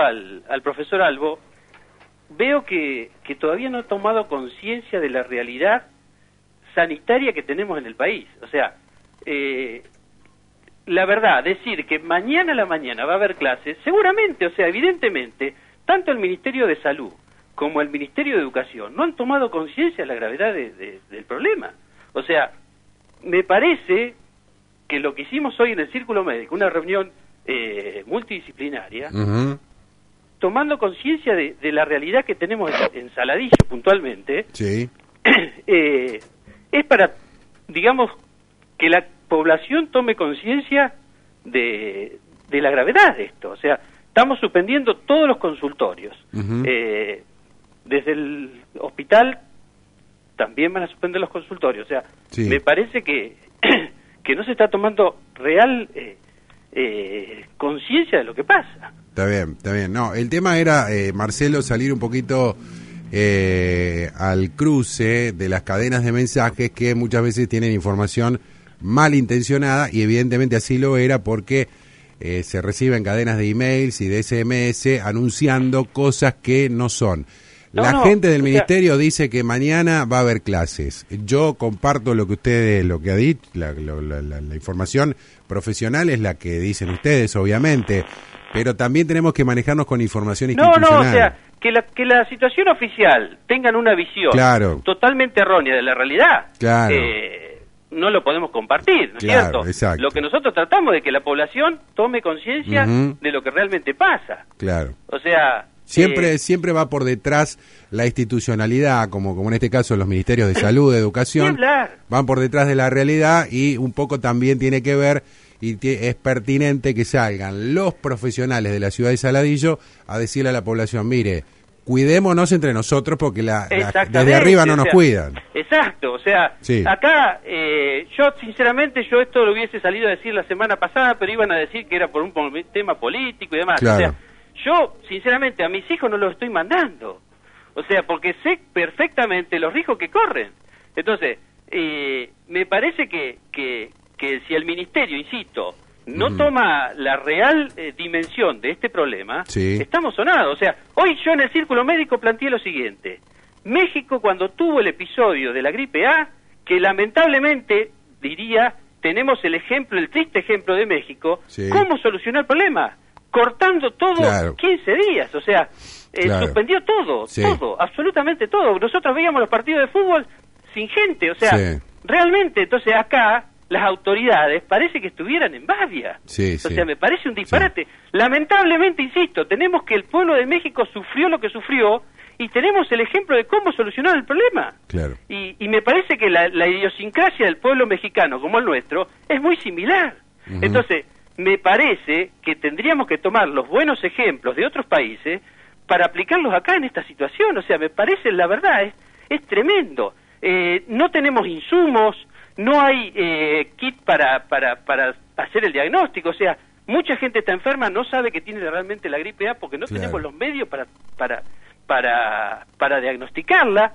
al, al profesor Albo, veo que, todavía no ha tomado conciencia de la realidad sanitaria que tenemos en el país. O sea, eh, la verdad, decir que mañana a la mañana va a haber clases, seguramente, o sea, evidentemente, tanto el Ministerio de Salud como el Ministerio de Educación no han tomado conciencia de la gravedad de- de- del problema. O sea, me parece que lo que hicimos hoy en el Círculo Médico, una reunión eh, multidisciplinaria, tomando conciencia de, de la realidad que tenemos en, en Saladillo puntualmente, Sí. eh, es para, digamos, que la población tome conciencia de, de la gravedad de esto. O sea, estamos suspendiendo todos los consultorios. Eh, desde el hospital también van a suspender los consultorios. O sea, Sí. me parece que, que no se está tomando real eh, eh, conciencia de lo que pasa. Está bien, está bien. No, el tema era, eh, Marcelo, salir un poquito eh, al cruce de las cadenas de mensajes que muchas veces tienen información malintencionada y evidentemente así lo era porque eh, se reciben cadenas de emails y de SMS anunciando cosas que no son. No, la no, gente del sea- ministerio dice que mañana va a haber clases. Yo comparto lo que ustedes, lo que ha dicho, la, lo- la- la- la información profesional es la que dicen ustedes, obviamente, pero también tenemos que manejarnos con información No, institucional. no, o sea, que la, que la situación oficial tengan una visión Claro. totalmente errónea de la realidad, Claro. eh, no lo podemos compartir, ¿no es Claro, cierto? exacto. Lo que nosotros tratamos de que la población tome conciencia de lo que realmente pasa. Claro. O sea... Siempre, eh, siempre va por detrás la institucionalidad, como, como en este caso los ministerios de salud, de educación, van por detrás de la realidad y un poco también tiene que ver y es pertinente que salgan los profesionales de la ciudad de Saladillo a decirle a la población, mire, cuidémonos entre nosotros porque la, desde arriba no o nos sea, cuidan. Exacto, o sea, Sí. acá eh, yo sinceramente yo esto lo hubiese salido a decir la semana pasada, pero iban a decir que era por un tema político y demás. Claro. O sea, yo sinceramente a mis hijos no los estoy mandando. O sea, porque sé perfectamente los riesgos que corren. Entonces, eh, me parece que, que, que si el ministerio, insisto, no Ujú. toma la real eh, dimensión de este problema, Sí. estamos sonados. O sea, hoy yo en el círculo médico planteé lo siguiente. México cuando tuvo el episodio de la gripe A, que lamentablemente, diría, tenemos el ejemplo, el triste ejemplo de México, Sí. ¿cómo solucionó el problema? Cortando todo Claro. 15 días, o sea, eh, Claro. suspendió todo, Sí. todo, absolutamente todo. Nosotros veíamos los partidos de fútbol sin gente, o sea, realmente, entonces acá las autoridades parece que estuvieran en Bavia. Sí, o sí. sea, me parece un disparate. Lamentablemente, insisto, tenemos que el pueblo de México sufrió lo que sufrió y tenemos el ejemplo de cómo solucionar el problema. Claro. Y, y me parece que la, la idiosincrasia del pueblo mexicano como el nuestro es muy similar. Entonces, me parece que tendríamos que tomar los buenos ejemplos de otros países para aplicarlos acá en esta situación. O sea, me parece, la verdad, es, es tremendo. Eh, no tenemos insumos, no hay eh, kit para, para, para hacer el diagnóstico. O sea, mucha gente está enferma, no sabe que tiene realmente la gripe A porque no Claro. tenemos los medios para, para, para, para diagnosticarla.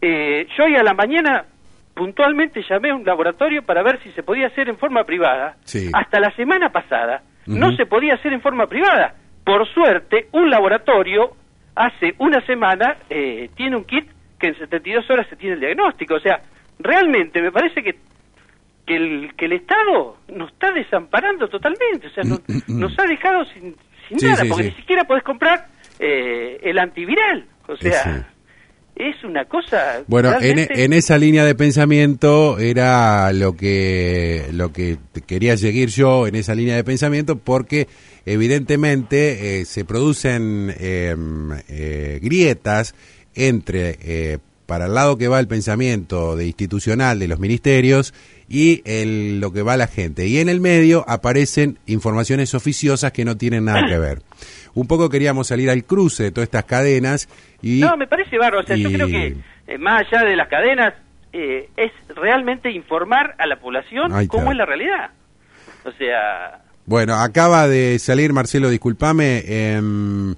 Eh, yo hoy a la mañana puntualmente llamé a un laboratorio para ver si se podía hacer en forma privada. Sí. Hasta la semana pasada no se podía hacer en forma privada. Por suerte, un laboratorio hace una semana eh, tiene un kit que en 72 horas se tiene el diagnóstico. O sea, realmente me parece que que el, que el Estado nos está desamparando totalmente, o sea, no- nos ha dejado sin, sin Sí, nada, sí, porque sí. ni siquiera podés comprar eh, el antiviral, o sea, es una cosa... Bueno, en, realmente- en esa línea de pensamiento era lo que lo que quería seguir yo en esa línea de pensamiento porque evidentemente eh, se producen eh, eh, grietas entre eh, para el lado que va el pensamiento de institucional de los ministerios y el, lo que va la gente. Y en el medio aparecen informaciones oficiosas que no tienen nada que ver. Un poco queríamos salir al cruce de todas estas cadenas y... No, me parece bárbaro, o sea, yo creo que eh, más allá de las cadenas, eh, es realmente informar a la población cómo es la realidad. O sea, Bueno, acaba de salir, Marcelo, discúlpame, em,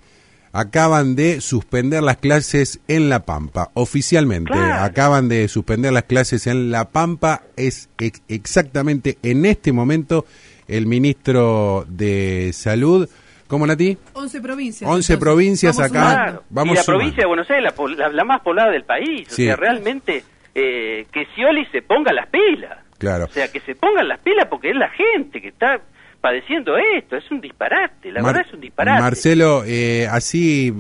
acaban de suspender las clases en La Pampa, oficialmente. Claro. Acaban de suspender las clases en La Pampa. Es ex- exactamente en este momento el ministro de Salud ¿Cómo, Nati? 11 provincias. 11 entonces. provincias Vamos acá. sumando. Vamos y la sumando. provincia de Buenos Aires, la, la, la más poblada del país. Sí. O sea, realmente eh, que Scioli se ponga las pilas. Claro. O sea, que se pongan las pilas porque es la gente que está padeciendo esto. Es un disparate, la Mar- verdad es un disparate. Marcelo, eh, así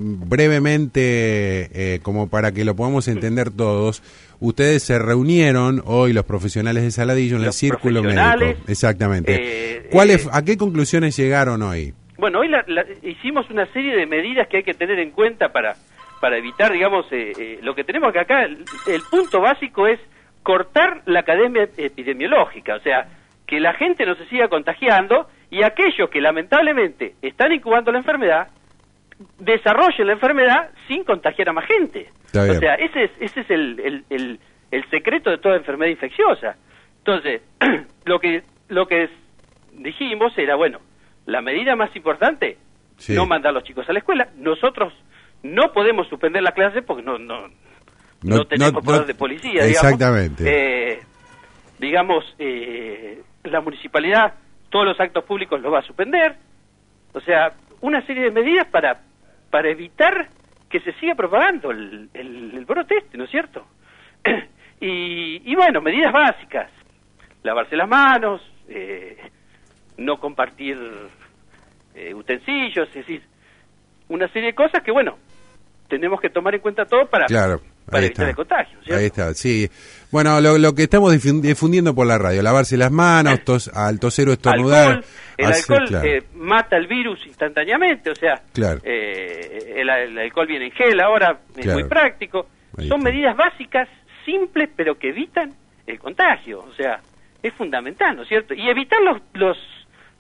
brevemente, eh, como para que lo podamos entender todos, ustedes se reunieron hoy los profesionales de Saladillo en el círculo médico. Exactamente. eh, ¿Cuáles, eh, ¿A qué conclusiones llegaron hoy? Bueno, hoy la- la- hicimos una serie de medidas que hay que tener en cuenta para, para evitar, digamos, eh, lo que tenemos que acá, el, el punto básico es cortar la academia epidemiológica, o sea, que la gente no se siga contagiando y aquellos que lamentablemente están incubando la enfermedad, desarrollen la enfermedad sin contagiar a más gente. O sea, ese es, ese es el, el, el- el secreto de toda enfermedad infecciosa. Entonces, lo que, lo que dijimos era, bueno, la medida más importante, Sí. no mandar a los chicos a la escuela. Nosotros no podemos suspender la clase porque no, no, no, No- tenemos poder de policía, Exactamente. digamos. Eh, digamos, eh, la municipalidad todos los actos públicos los va a suspender. O sea, una serie de medidas para, para evitar que se siga propagando el, el, el brote este, ¿no es cierto? y, y bueno, medidas básicas. Lavarse las manos, eh, no compartir eh, utensilios, es decir, una serie de cosas que, bueno, tenemos que tomar en cuenta todo para, Claro. Para evitar está. el contagio. ¿cierto? Ahí está, sí. Bueno, lo, lo que estamos difun- difundiendo por la radio, lavarse las manos, tos, al toser o estornudar. alcohol, el hacer- alcohol claro. eh, mata el virus instantáneamente, o sea, Claro. eh, el, el alcohol viene en gel ahora, es Claro. muy práctico. Ahí Son está. medidas básicas, simples, pero que evitan el contagio, o sea, es fundamental, ¿no es cierto? Y evitar los, los,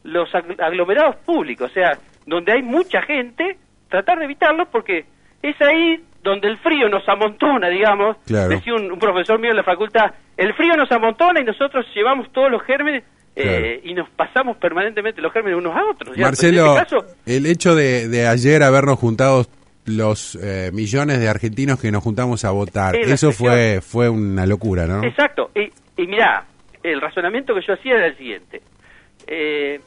los ag- aglomerados públicos, o sea, donde hay mucha gente, tratar de evitarlos porque es ahí donde el frío nos amontona, digamos. Claro. Decía un, un profesor mío en la facultad, el frío nos amontona y nosotros llevamos todos los gérmenes eh, y nos pasamos permanentemente los gérmenes unos a otros. Marcelo, este caso, el hecho de, de ayer habernos juntado los eh, millones de argentinos que nos juntamos a votar, eso fue fue una locura, ¿no? Exacto. Y, y mirá, el razonamiento que yo hacía era el siguiente. Eh,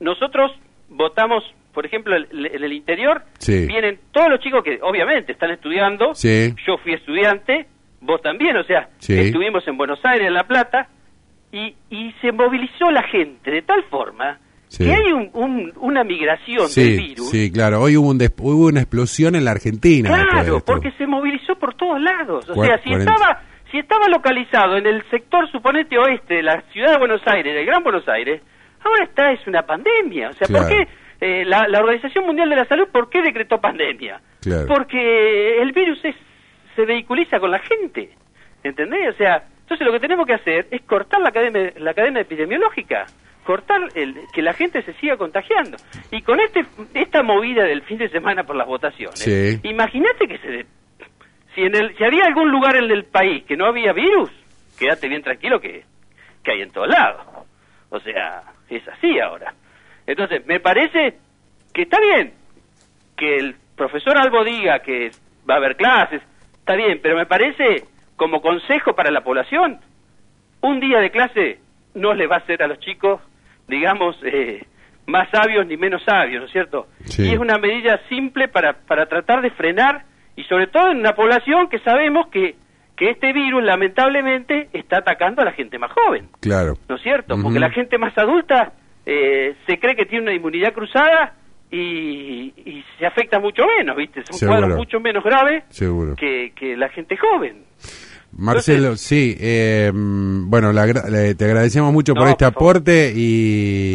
nosotros votamos, por ejemplo, el- el- en el interior, Sí. vienen todos los chicos que obviamente están estudiando. Sí. Yo fui estudiante, vos también, o sea, Sí. estuvimos en Buenos Aires, en La Plata, y, y se movilizó la gente de tal forma que hay un- un- una migración del virus. sí, claro. Hoy hubo, un hubo una explosión en la Argentina. Claro, porque se movilizó por todos lados. O sea, si 40. estaba, si estaba localizado en el sector, suponete, oeste de la ciudad de Buenos Aires, del Gran Buenos Aires, ahora está, es una pandemia. O sea, ¿por Claro. qué eh, la, la Organización Mundial de la Salud, por qué decretó pandemia? Claro. Porque el virus es, se vehiculiza con la gente. ¿Entendés? O sea, entonces lo que tenemos que hacer es cortar la cadena, la cadena epidemiológica cortar el, que la gente se siga contagiando. Y con este esta movida del fin de semana por las votaciones, Sí. imagínate que se si en el si había algún lugar en el país que no había virus, quédate bien tranquilo que, que hay en todos lados. O sea, es así ahora. Entonces, me parece que está bien que el profesor Albo diga que va a haber clases, está bien, pero me parece como consejo para la población, un día de clase no le va a hacer a los chicos, digamos, eh, más sabios ni menos sabios, ¿no es cierto? Sí. Y es una medida simple para, para tratar de frenar, y sobre todo en una población que sabemos que, que este virus lamentablemente está atacando a la gente más joven, Claro. ¿no es cierto? Porque la gente más adulta eh, se cree que tiene una inmunidad cruzada y, y se afecta mucho menos, ¿viste? Son cuadros mucho menos graves que, que la gente joven. Marcelo, sí, eh, bueno, la te agradecemos mucho por este por aporte y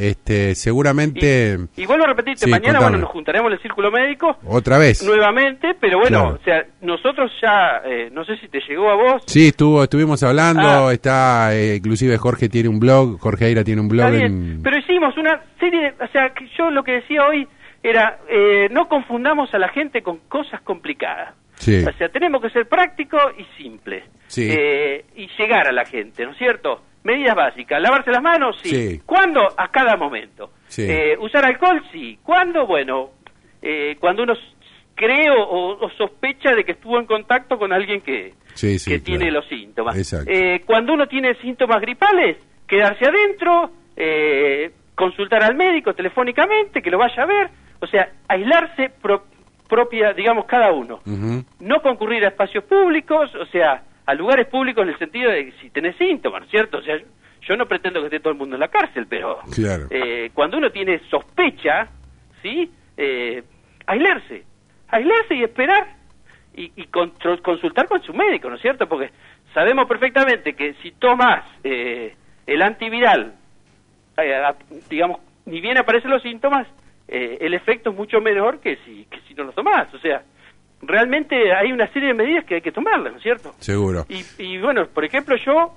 este seguramente Y, y vuelvo a repetirte, Sí, mañana contame. bueno nos juntaremos en el círculo médico otra vez. nuevamente, pero bueno, Claro. o sea, nosotros ya, eh, no sé si te llegó a vos, Sí, estuvo, estuvimos hablando, Ah. está, eh, inclusive Jorge tiene un blog, Jorge Aira tiene un blog en... pero hicimos una serie o sea, que yo lo que decía hoy era, eh, no confundamos a la gente con cosas complicadas. Sí. O sea, tenemos que ser prácticos y simples. Sí. Eh, y llegar a la gente, ¿no es cierto? Medidas básicas. Lavarse las manos, sí. Sí. ¿Cuándo? A cada momento. Eh, ¿Usar alcohol? Sí. ¿Cuándo? Bueno, eh, cuando uno cree o, o- sospecha de que estuvo en contacto con alguien que, que claro. tiene los síntomas. Exacto. Eh, cuando uno tiene síntomas gripales, quedarse adentro, eh, consultar al médico telefónicamente, que lo vaya a ver, o sea, aislarse propia, digamos, cada uno. No concurrir a espacios públicos, o sea, a lugares públicos en el sentido de que si tenés síntomas, ¿cierto? O sea, yo no pretendo que esté todo el mundo en la cárcel, pero eh, cuando uno tiene sospecha, ¿sí? Eh, aislarse, aislarse y esperar y, y consultar con su médico, ¿no es cierto? Porque sabemos perfectamente que si tomas eh, el antiviral, eh, digamos, ni bien aparecen los síntomas, eh, el efecto es mucho menor que si, que si no lo tomás. O sea, realmente hay una serie de medidas que hay que tomarlas, ¿no es cierto? Seguro. Y, y bueno, por ejemplo, yo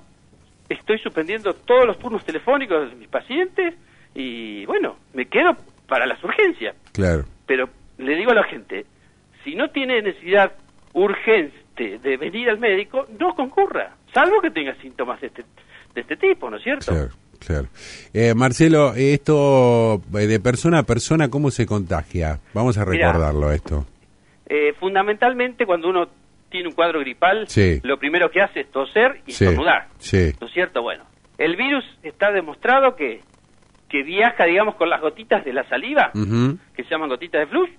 estoy suspendiendo todos los turnos telefónicos de mis pacientes y bueno, me quedo para las urgencias. Claro. Pero le digo a la gente, si no tiene necesidad urgente de venir al médico, no concurra, salvo que tenga síntomas de este, de este tipo, ¿no es cierto? Claro. Claro. Eh, Marcelo, esto eh, de persona a persona, ¿cómo se contagia? Vamos a recordarlo esto. Eh, fundamentalmente cuando uno tiene un cuadro gripal, lo primero que hace es toser y sí. estornudar. Sí. ¿No es cierto? Bueno, el virus está demostrado que, que viaja, digamos, con las gotitas de la saliva, que se llaman gotitas de flux,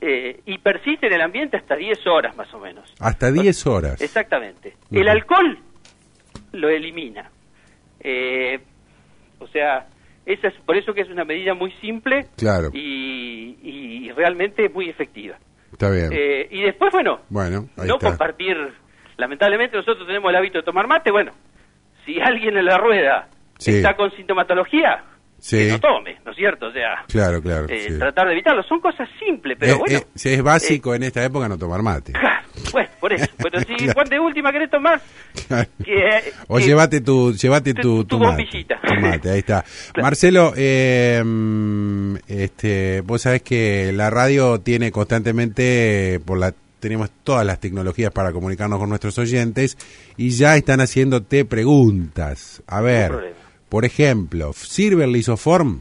eh, y persiste en el ambiente hasta 10 horas más o menos. Hasta 10 horas. Exactamente. El alcohol lo elimina. Eh, sea, esa es, por eso que es una medida muy simple claro. y, y realmente muy efectiva. Está bien. Eh, y después, bueno, bueno no compartir. Lamentablemente nosotros tenemos el hábito de tomar mate. Bueno, si alguien en la rueda está con sintomatología, que no tome, ¿no es cierto? O sea, claro, claro, eh, tratar de evitarlo. Son cosas simples, pero eh, bueno. Eh, es básico en esta época no tomar mate. Claro, bueno, por eso. Pero si claro. de última querés tomar, que, o llévate tu, llévate tu, tu, tu mate. Tu mate, ahí está. Marcelo, eh, este, vos sabés que la radio tiene constantemente, por la tenemos todas las tecnologías para comunicarnos con nuestros oyentes y ya están haciéndote preguntas. A ver. Por ejemplo, ¿sirve el lisoform?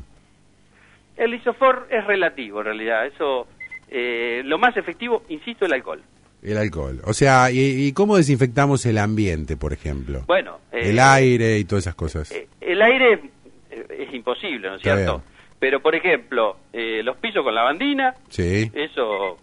El lisoform es relativo, en realidad. Eso, eh, lo más efectivo, insisto, el alcohol. El alcohol. O sea, ¿y, cómo desinfectamos el ambiente, por ejemplo? Bueno. el aire y todas esas cosas. Eh, el aire es, imposible, ¿no es cierto? Pero, por ejemplo, eh, los pisos con lavandina, sí. eso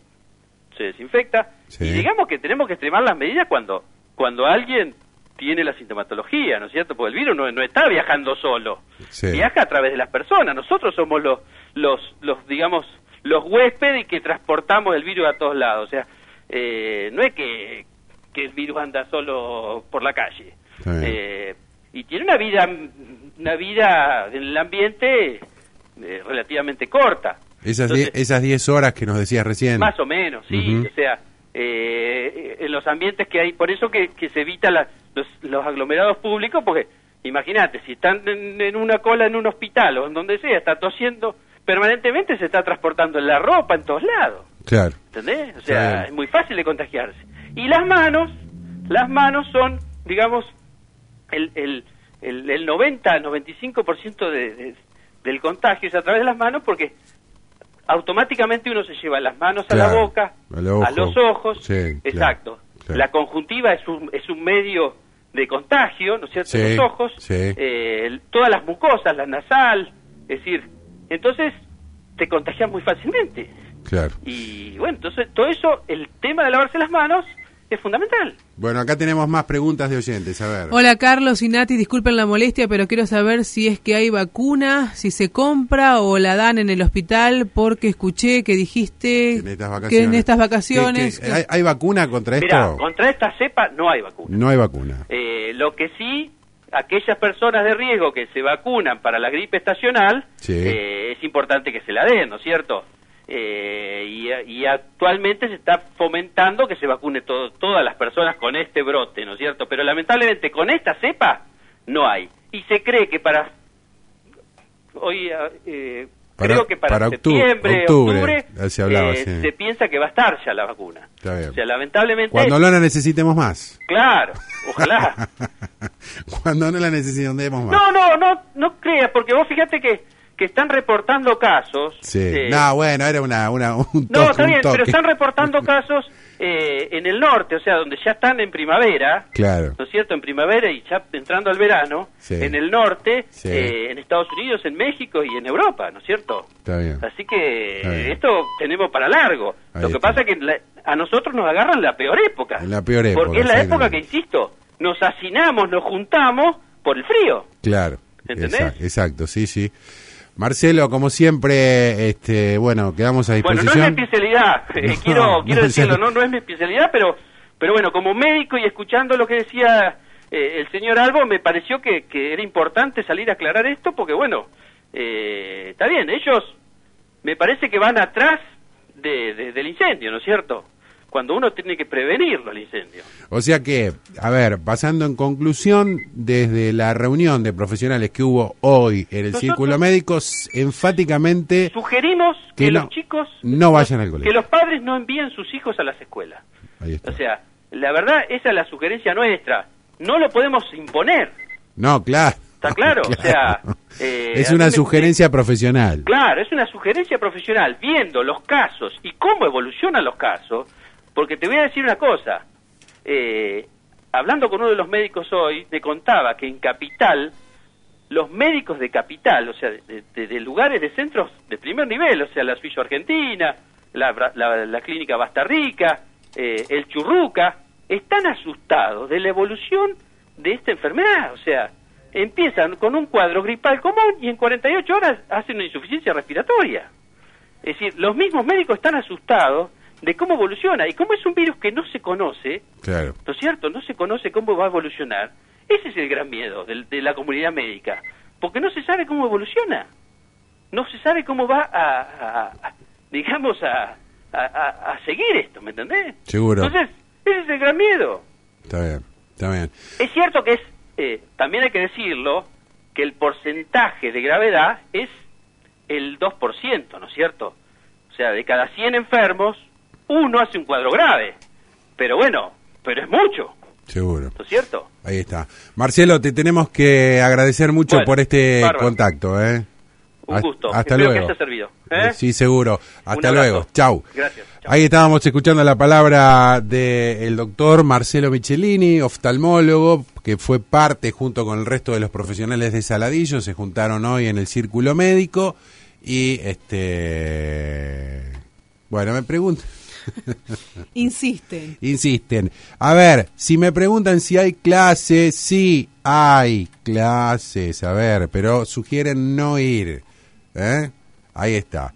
se desinfecta. Sí. Y digamos que tenemos que extremar las medidas cuando, cuando alguien tiene la sintomatología, ¿no es cierto? Porque el virus no, no está viajando solo, sí. viaja a través de las personas. Nosotros somos los, los, los digamos, los huéspedes que transportamos el virus a todos lados. O sea, eh, no es que, que el virus anda solo por la calle. Eh, y tiene una vida, una vida en el ambiente eh, relativamente corta. Esas 10 esas diez horas que nos decías recién. Más o menos, sí. O sea, eh, en los ambientes que hay, por eso que, que se evita la, los, los aglomerados públicos, porque imagínate, si están en, en, una cola en un hospital o en donde sea, está tosiendo permanentemente, se está transportando en la ropa en todos lados. Claro. ¿Entendés? O sea, es muy fácil de contagiarse. Y las manos, las manos son, digamos, el, el, el, el 90, 95% de, de, del contagio es a través de las manos porque automáticamente uno se lleva las manos claro, a la boca, a los ojos, sí, exacto. Claro. La conjuntiva es un, es un medio de contagio, ¿no es cierto? Sí, los ojos, sí. eh, todas las mucosas, la nasal, es decir, entonces te contagias muy fácilmente. Claro. Y bueno, entonces todo eso, el tema de lavarse las manos es fundamental. Bueno, acá tenemos más preguntas de oyentes, a ver. Hola Carlos y Nati, disculpen la molestia, pero quiero saber si es que hay vacuna, si se compra o la dan en el hospital, porque escuché que dijiste en estas vacaciones. que en estas vacaciones... ¿Qué, qué, hay, ¿Hay, vacuna contra Mirá, esto? contra esta cepa no hay vacuna. No hay vacuna. Eh, lo que sí, aquellas personas de riesgo que se vacunan para la gripe estacional, sí. eh, es importante que se la den, ¿no es cierto? Eh, y, y, actualmente se está fomentando que se vacune todo, todas las personas con este brote, ¿no es cierto? Pero lamentablemente con esta cepa no hay. Y se cree que para... Hoy... Eh, para, creo que para, para septiembre, octubre, octubre se, hablaba, eh, sí. se piensa que va a estar ya la vacuna. Está bien. O sea, lamentablemente... Cuando no la necesitemos más. Claro, ojalá. Cuando no la necesitemos más. No, no, no, no creas, porque vos fíjate que que están reportando casos. Sí. Eh, no, bueno, era una, una un No, está bien, pero están reportando casos eh, en el norte, o sea, donde ya están en primavera, Claro. ¿no es cierto? En primavera y ya entrando al verano, Sí. en el norte, Sí. eh, en Estados Unidos, en México y en Europa, ¿no es cierto? Está bien. Así que Está bien. esto tenemos para largo. Ahí Lo que está. pasa es que la- a nosotros nos agarran la peor época. En la peor época, Porque es la época que, insisto, nos hacinamos, nos juntamos por el frío. Claro. ¿Entendés? Exacto, exacto, sí, sí. Marcelo, como siempre, este, bueno, quedamos a Bueno, no es mi disposición. especialidad, eh, No, quiero, quiero decirlo, no, no es mi especialidad, pero, pero bueno, como médico y escuchando lo que decía eh, el señor Albo, me pareció que, que era importante salir a aclarar esto, porque bueno, eh, está bien, ellos me parece que van atrás de- de- del incendio, ¿no es cierto? Cuando uno tiene que prevenirlo el incendio. O sea que, a ver, pasando en conclusión, desde la reunión de profesionales que hubo hoy en el Nosotros- Círculo Médico, enfáticamente Sugerimos que, Que no- los chicos no vayan al que colegio. los padres no envíen sus hijos a las escuelas. Ahí está. O sea, la verdad, esa es la sugerencia nuestra. No lo podemos imponer. No, claro. ¿Está claro? O sea, eh, es una me- sugerencia profesional. Claro, es una sugerencia profesional, viendo los casos y cómo evolucionan los casos, porque te voy a decir una cosa. eh, hablando con uno de los médicos hoy, me contaba que en Capital, los médicos de Capital, o sea, de, lugares de centros de primer nivel, o sea, la Suizo Argentina, la, la- la Clínica Bastarrica, eh, el Churruca, están asustados de la evolución de esta enfermedad. O sea, empiezan con un cuadro gripal común y en 48 horas hacen una insuficiencia respiratoria. Es decir, los mismos médicos están asustados de cómo evoluciona. Y como es un virus que no se conoce, Claro. ¿no es cierto? No se conoce cómo va a evolucionar. Ese es el gran miedo del- de, la comunidad médica, porque no se sabe cómo evoluciona. No se sabe cómo va a, a- a- digamos, a- a seguir esto, ¿me entendés? Seguro. Entonces, ese es el gran miedo. Está bien, está bien. Es cierto que es, eh, también hay que decirlo, que el porcentaje de gravedad es el 2%, ¿no es cierto? O sea, de cada 100 enfermos, uno hace un cuadro grave. Pero bueno, pero es mucho, Seguro. ¿no es cierto? Ahí está. Marcelo, te tenemos que agradecer mucho Bueno, por este bárbaro. contacto, ¿eh? Un gusto. Hasta Espero luego. que haya servido. ¿eh? Sí, seguro. Hasta luego. Chau. Gracias. Chau. Ahí estábamos escuchando la palabra del doctor Marcelo Michelini, oftalmólogo, que fue parte junto con el resto de los profesionales de Saladillo, se juntaron hoy en el círculo médico y este bueno, me preguntan, Insisten. insisten. A ver, si me preguntan si hay clases, sí hay clases, a ver, pero sugieren no ir. ¿eh? Ahí está.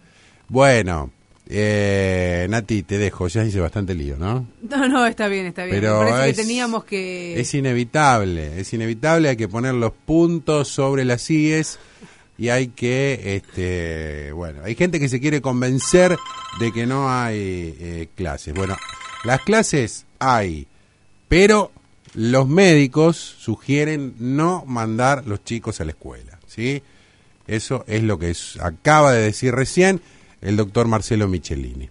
Bueno, eh, Nati, te dejo, ya hice bastante lío, ¿no? No, no, está bien, está bien. Pero Me parece es- que teníamos que... Es inevitable, es inevitable, hay que poner los puntos sobre las IES y hay que, este, bueno, hay gente que se quiere convencer de que no hay eh, clases. Bueno, las clases hay, pero los médicos sugieren no mandar los chicos a la escuela, ¿sí? Eso es lo que acaba de decir recién el doctor Marcelo Michelini.